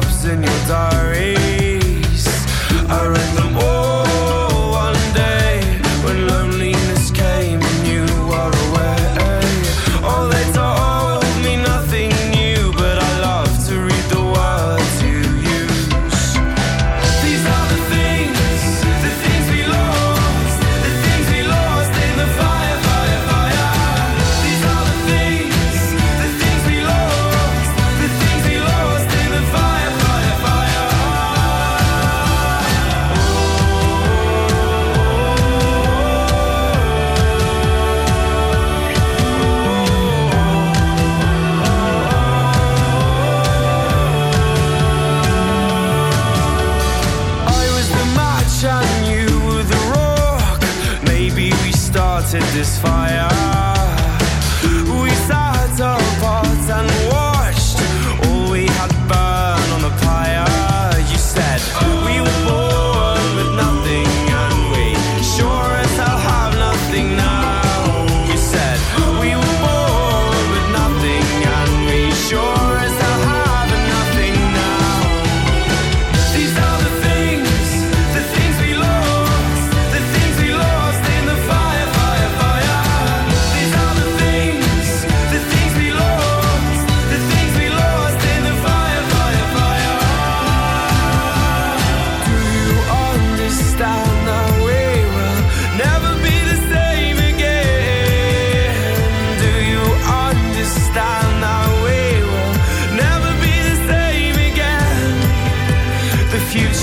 jobs and your diaries.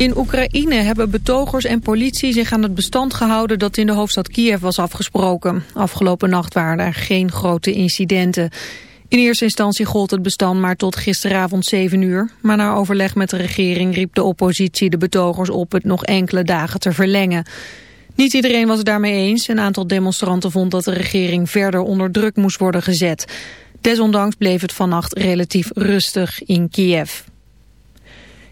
In Oekraïne hebben betogers en politie zich aan het bestand gehouden dat in de hoofdstad Kiev was afgesproken. Afgelopen nacht waren er geen grote incidenten. In eerste instantie gold het bestand maar tot gisteravond 7 uur. Maar na overleg met de regering riep de oppositie de betogers op het nog enkele dagen te verlengen. Niet iedereen was het daarmee eens. Een aantal demonstranten vond dat de regering verder onder druk moest worden gezet. Desondanks bleef het vannacht relatief rustig in Kiev.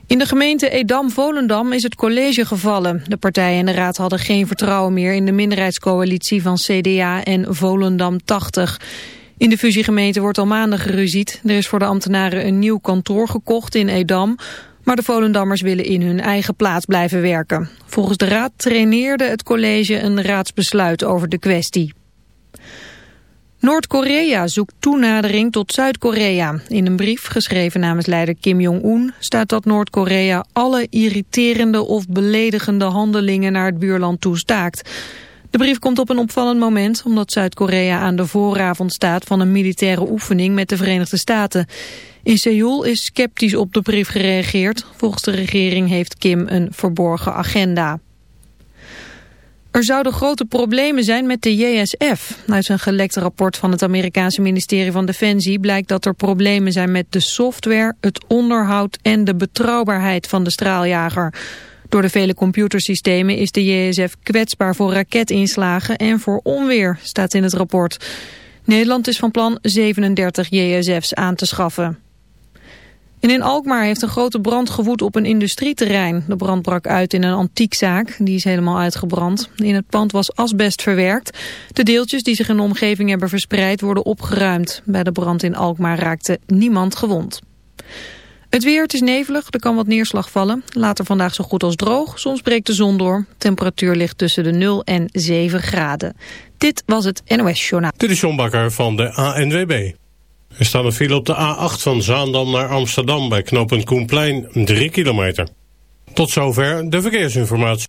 In de gemeente Edam-Volendam is het college gevallen. De partijen in de raad hadden geen vertrouwen meer in de minderheidscoalitie van CDA en Volendam 80. In de fusiegemeente wordt al maanden geruzied. Er is voor de ambtenaren een nieuw kantoor gekocht in Edam. Maar de Volendammers willen in hun eigen plaats blijven werken. Volgens de raad traineerde het college een raadsbesluit over de kwestie. Noord-Korea zoekt toenadering tot Zuid-Korea. In een brief geschreven namens leider Kim Jong-un staat dat Noord-Korea alle irriterende of beledigende handelingen naar het buurland toestaakt. De brief komt op een opvallend moment omdat Zuid-Korea aan de vooravond staat van een militaire oefening met de Verenigde Staten. In Seoul is sceptisch op de brief gereageerd. Volgens de regering heeft Kim een verborgen agenda. Er zouden grote problemen zijn met de JSF. Uit een gelekte rapport van het Amerikaanse ministerie van Defensie blijkt dat er problemen zijn met de software, het onderhoud en de betrouwbaarheid van de straaljager. Door de vele computersystemen is de JSF kwetsbaar voor raketinslagen en voor onweer, staat in het rapport. Nederland is van plan 37 JSF's aan te schaffen. En in Alkmaar heeft een grote brand gewoed op een industrieterrein. De brand brak uit in een antiekzaak, die is helemaal uitgebrand. In het pand was asbest verwerkt. De deeltjes die zich in de omgeving hebben verspreid worden opgeruimd. Bij de brand in Alkmaar raakte niemand gewond. Het weer, het is nevelig, er kan wat neerslag vallen. Later vandaag zo goed als droog, soms breekt de zon door. Temperatuur ligt tussen de 0 en 7 graden. Dit was het NOS Journaal. Dit is John Bakker van de ANWB. Er staat een file op de A8 van Zaandam naar Amsterdam bij knooppunt Koenplein, 3 kilometer. Tot zover de verkeersinformatie.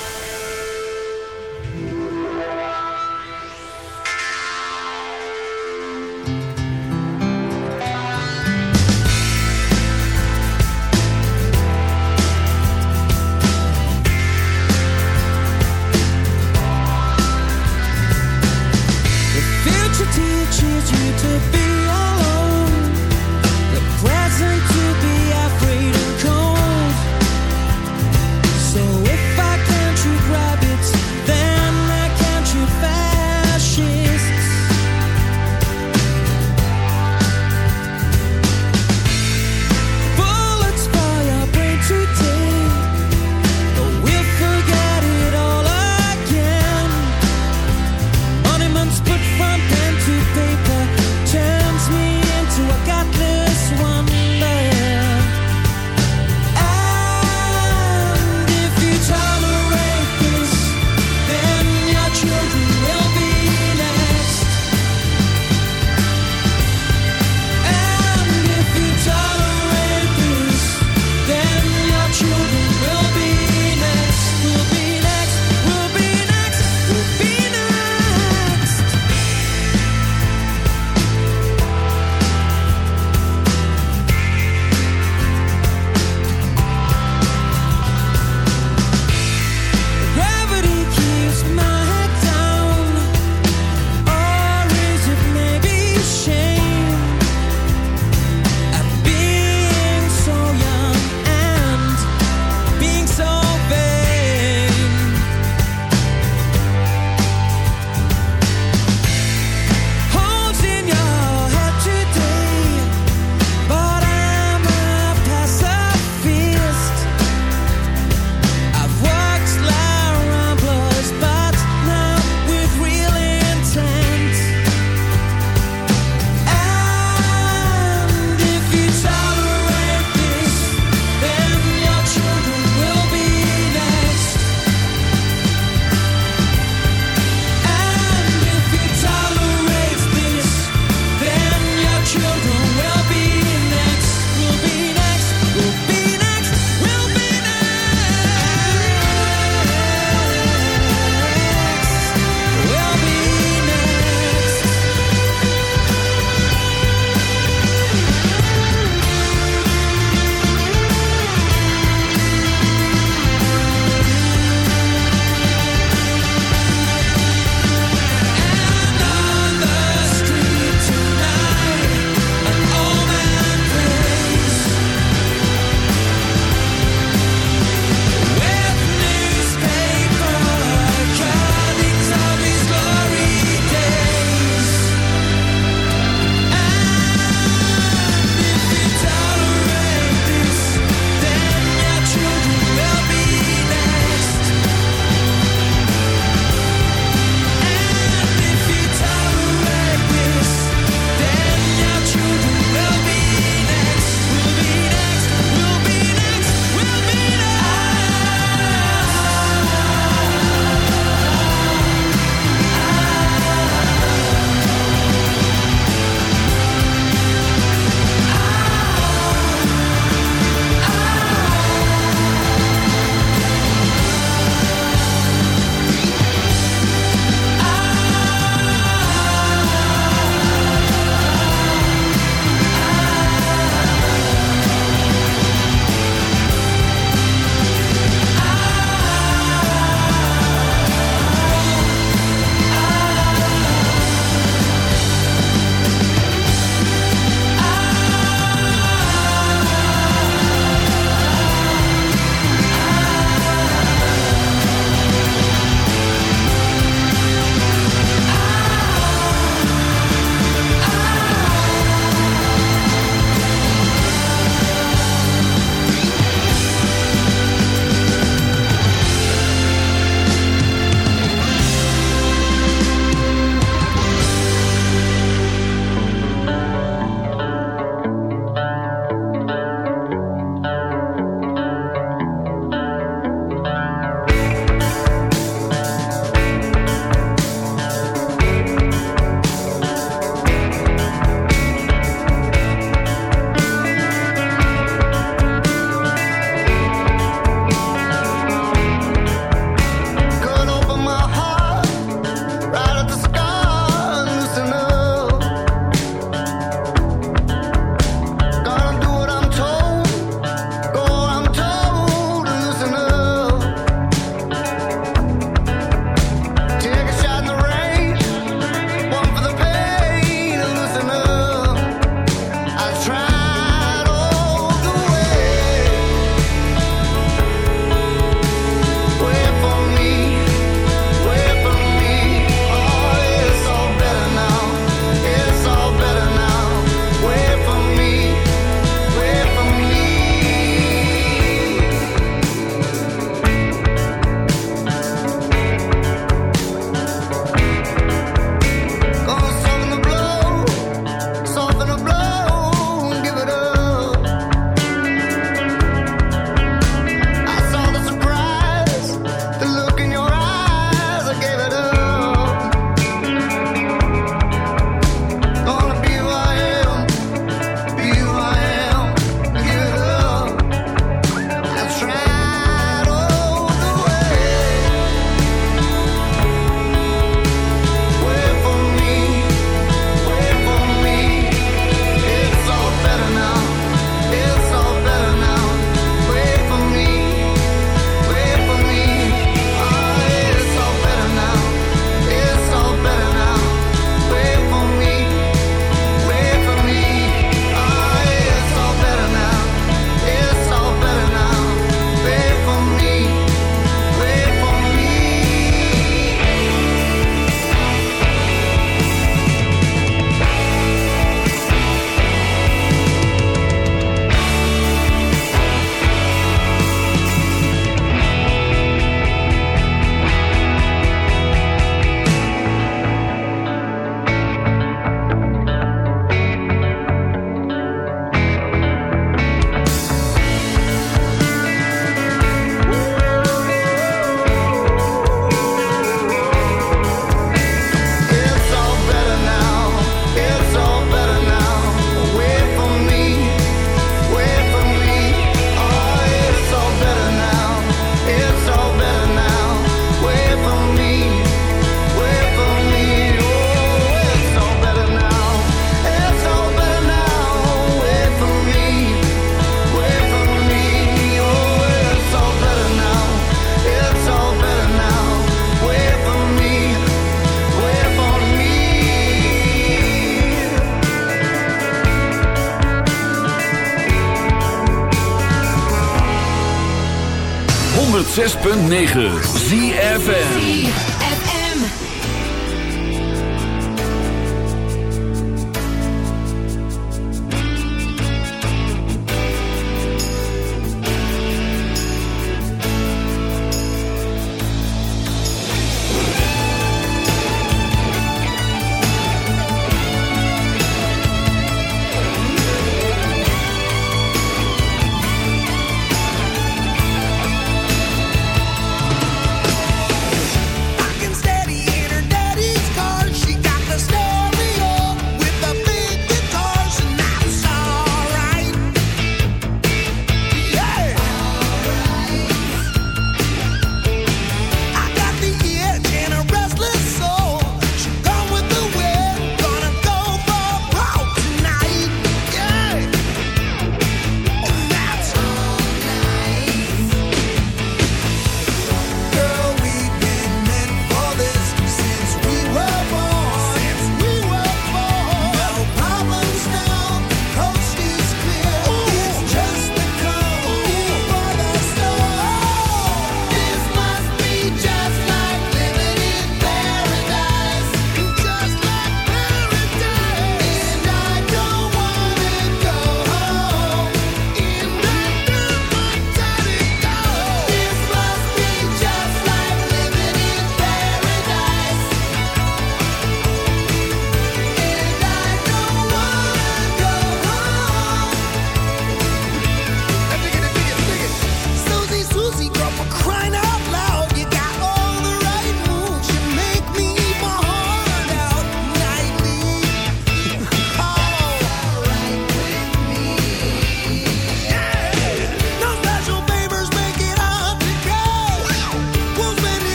106.9 ZFN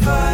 fight.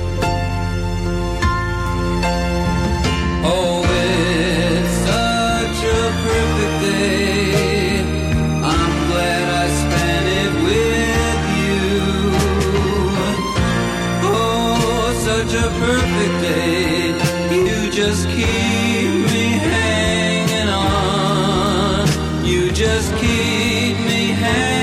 You just keep me hanging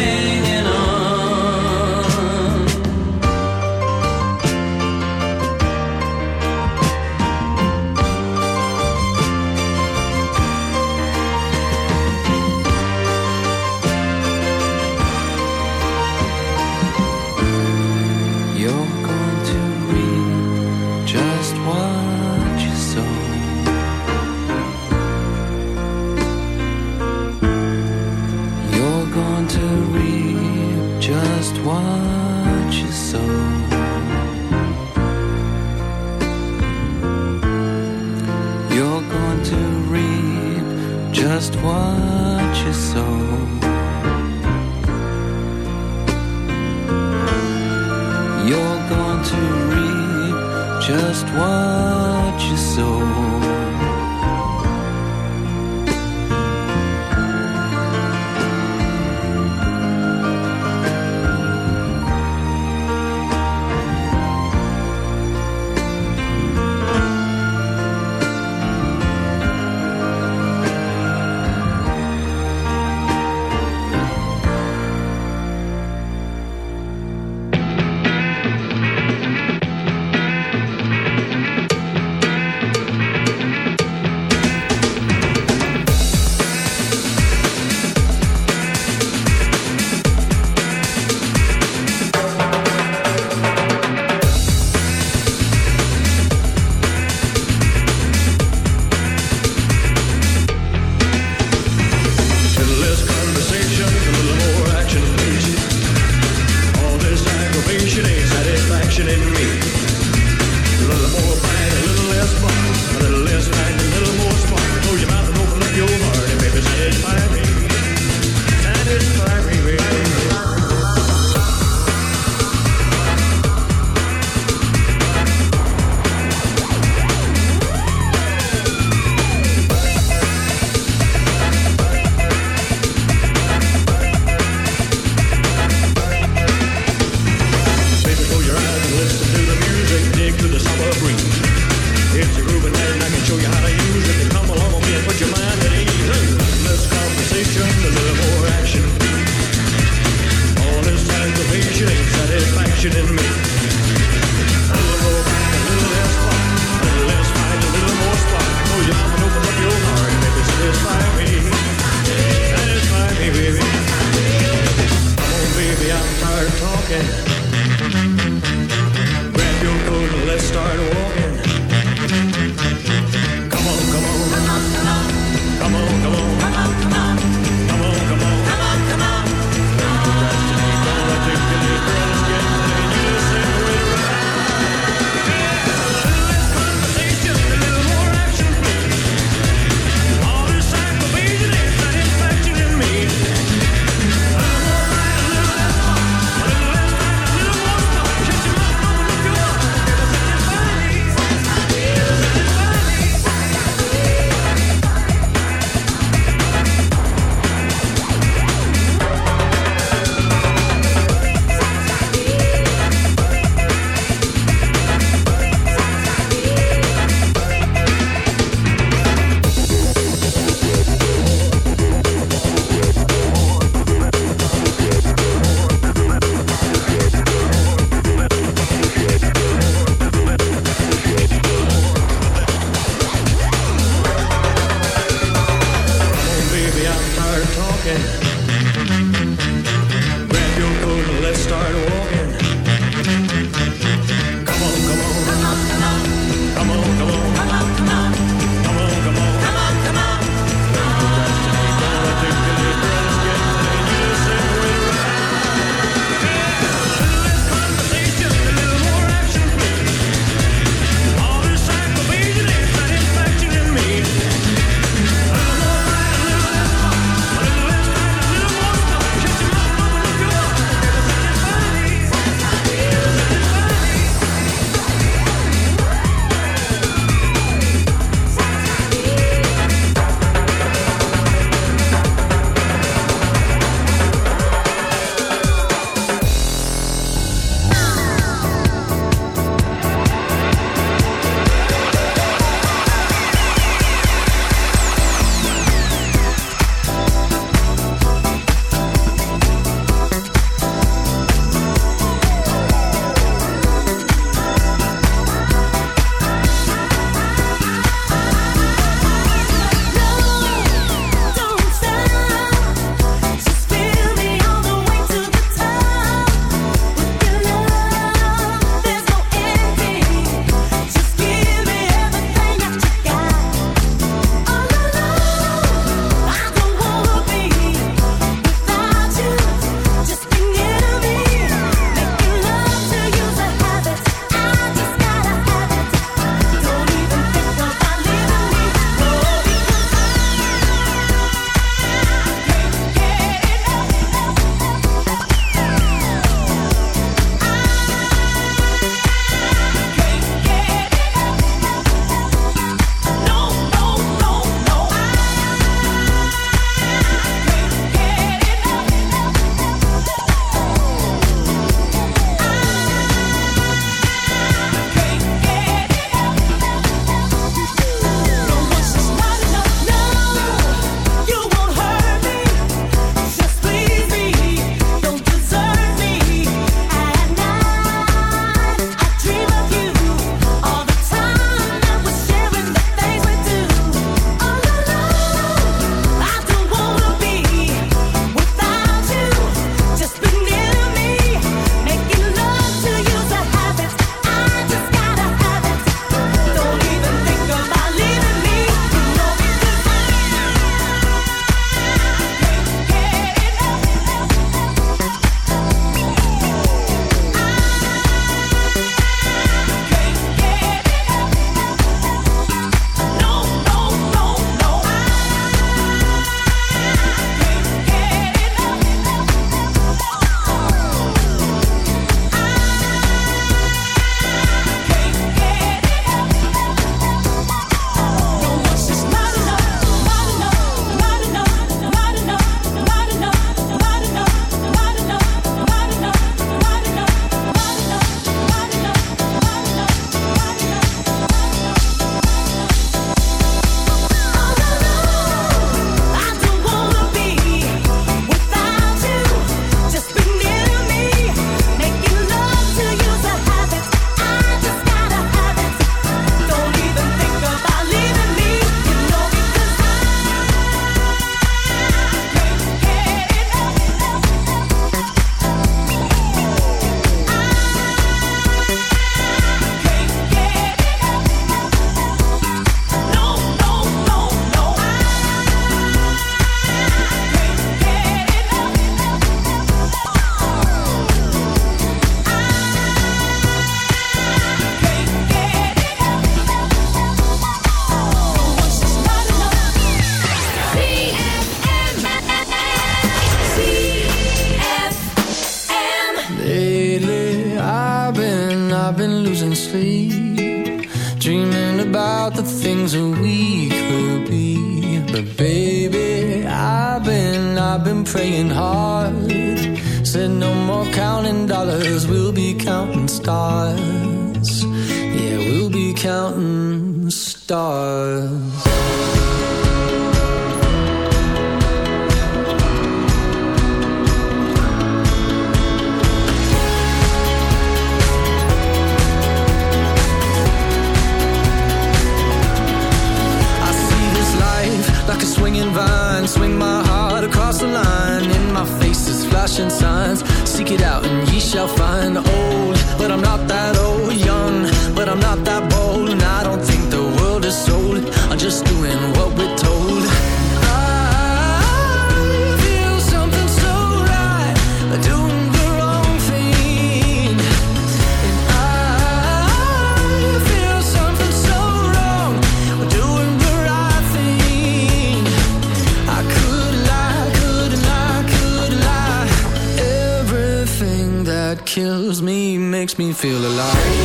me feel alive.